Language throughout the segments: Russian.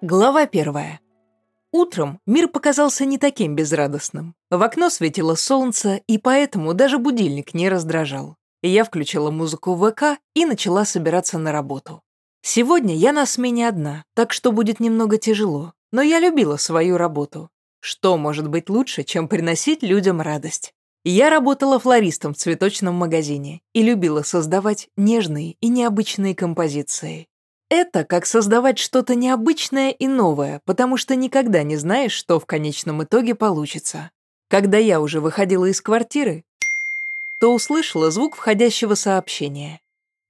Глава первая. Утром мир показался не таким безрадостным. В окно светило солнце, и поэтому даже будильник не раздражал. Я включила музыку в ВК и начала собираться на работу. Сегодня я на смене одна, так что будет немного тяжело, но я любила свою работу. Что может быть лучше, чем приносить людям радость? Я работала флористом в цветочном магазине и любила создавать нежные и необычные композиции. Это как создавать что-то необычное и новое, потому что никогда не знаешь, что в конечном итоге получится. Когда я уже выходила из квартиры, то услышала звук входящего сообщения.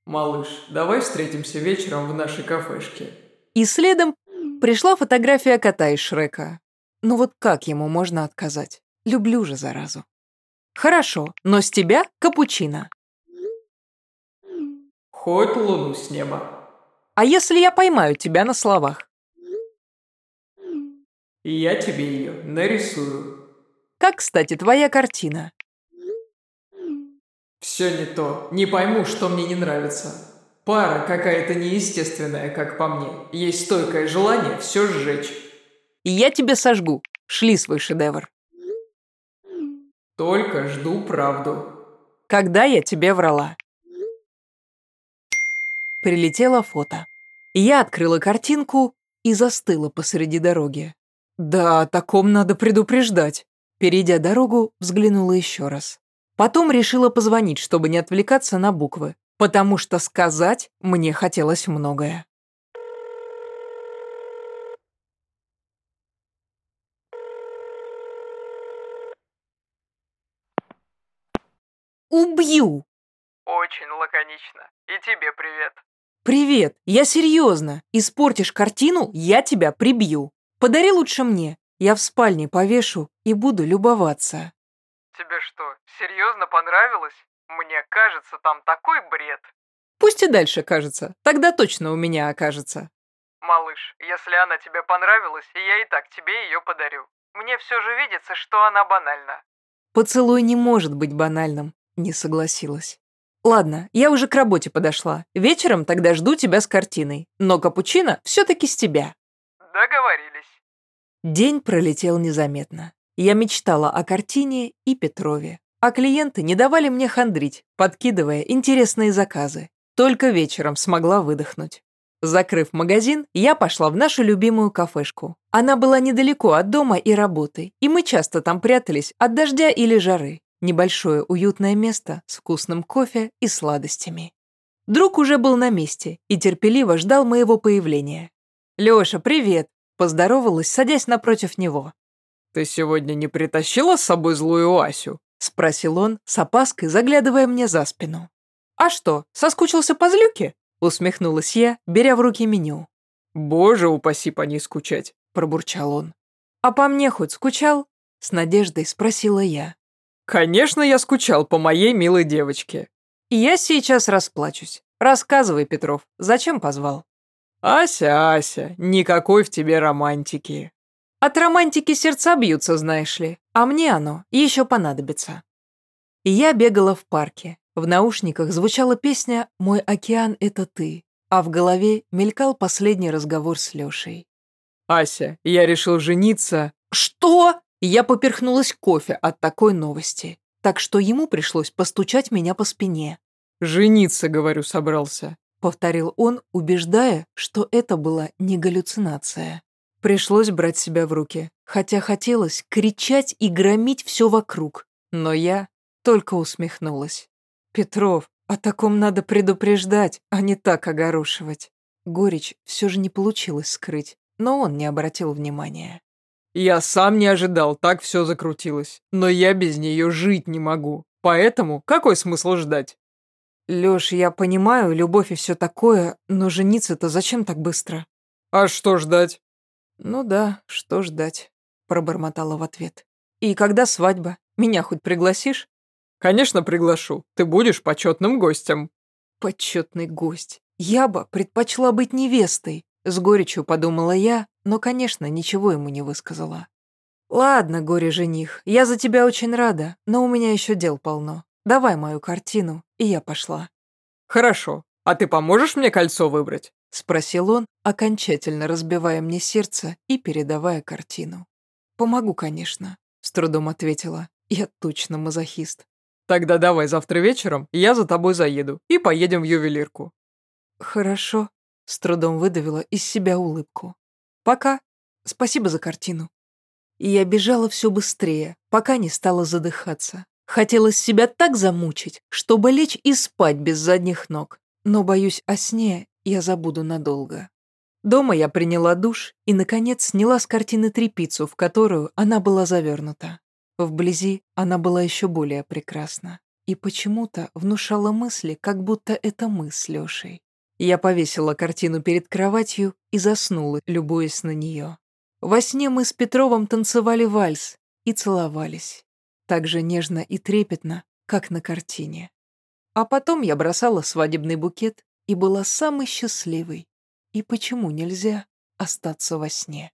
«Малыш, давай встретимся вечером в нашей кафешке». И следом пришла фотография кота из Шрека. Ну вот как ему можно отказать? Люблю же заразу. Хорошо, но с тебя капучино. Хоть луну с неба. А если я поймаю тебя на словах? Я тебе ее нарисую. Как, кстати, твоя картина? Все не то. Не пойму, что мне не нравится. Пара какая-то неестественная, как по мне. Есть стойкое желание все сжечь. И я тебе сожгу. Шли свой шедевр. Только жду правду. Когда я тебе врала? Прилетело фото. Я открыла картинку и застыла посреди дороги. Да, о таком надо предупреждать. Перейдя дорогу, взглянула еще раз. Потом решила позвонить, чтобы не отвлекаться на буквы, потому что сказать мне хотелось многое. Убью! Очень лаконично. И тебе привет. «Привет, я серьезно. Испортишь картину, я тебя прибью. Подари лучше мне. Я в спальне повешу и буду любоваться». «Тебе что, серьезно понравилось? Мне кажется, там такой бред». «Пусть и дальше кажется. Тогда точно у меня окажется». «Малыш, если она тебе понравилась, я и так тебе ее подарю. Мне все же видится, что она банальна». «Поцелуй не может быть банальным», — не согласилась. Ладно, я уже к работе подошла. Вечером тогда жду тебя с картиной. Но капучино все-таки с тебя. Договорились. День пролетел незаметно. Я мечтала о картине и Петрове. А клиенты не давали мне хандрить, подкидывая интересные заказы. Только вечером смогла выдохнуть. Закрыв магазин, я пошла в нашу любимую кафешку. Она была недалеко от дома и работы, и мы часто там прятались от дождя или жары. Небольшое уютное место с вкусным кофе и сладостями. Друг уже был на месте и терпеливо ждал моего появления. «Лёша, привет!» – поздоровалась, садясь напротив него. «Ты сегодня не притащила с собой злую Асю?» – спросил он, с опаской заглядывая мне за спину. «А что, соскучился по злюке?» – усмехнулась я, беря в руки меню. «Боже, упаси по ней скучать!» – пробурчал он. «А по мне хоть скучал?» – с надеждой спросила я. Конечно, я скучал по моей милой девочке. И я сейчас расплачусь. Рассказывай, Петров, зачем позвал? Ася, Ася, никакой в тебе романтики. От романтики сердца бьются, знаешь ли, а мне оно еще понадобится. И я бегала в парке. В наушниках звучала песня «Мой океан — это ты», а в голове мелькал последний разговор с Лешей. «Ася, я решил жениться». «Что?» Я поперхнулась кофе от такой новости, так что ему пришлось постучать меня по спине. «Жениться, говорю, собрался», — повторил он, убеждая, что это была не галлюцинация. Пришлось брать себя в руки, хотя хотелось кричать и громить все вокруг, но я только усмехнулась. «Петров, о таком надо предупреждать, а не так огорошивать». Горечь все же не получилось скрыть, но он не обратил внимания. Я сам не ожидал, так все закрутилось. Но я без нее жить не могу. Поэтому какой смысл ждать? Лёш, я понимаю, любовь и все такое, но жениться-то зачем так быстро? А что ждать? Ну да, что ждать, пробормотала в ответ. И когда свадьба? Меня хоть пригласишь? Конечно, приглашу. Ты будешь почетным гостем. Почетный гость. Я бы предпочла быть невестой. С горечью подумала я, но, конечно, ничего ему не высказала. «Ладно, горе-жених, я за тебя очень рада, но у меня еще дел полно. Давай мою картину, и я пошла». «Хорошо. А ты поможешь мне кольцо выбрать? — спросил он, окончательно разбивая мне сердце и передавая картину. «Помогу, конечно», — с трудом ответила. «Я точно мазохист». «Тогда давай завтра вечером я за тобой заеду и поедем в ювелирку». «Хорошо», — с трудом выдавила из себя улыбку. «Пока. Спасибо за картину». И я бежала все быстрее, пока не стала задыхаться. Хотелось себя так замучить, чтобы лечь и спать без задних ног. Но, боюсь, о сне я забуду надолго. Дома я приняла душ и, наконец, сняла с картины трепицу, в которую она была завернута. Вблизи она была еще более прекрасна. И почему-то внушала мысли, как будто это мы с Лешей. Я повесила картину перед кроватью и заснула, любуясь на нее. Во сне мы с Петровым танцевали вальс и целовались. Так же нежно и трепетно, как на картине. А потом я бросала свадебный букет и была самой счастливой. И почему нельзя остаться во сне?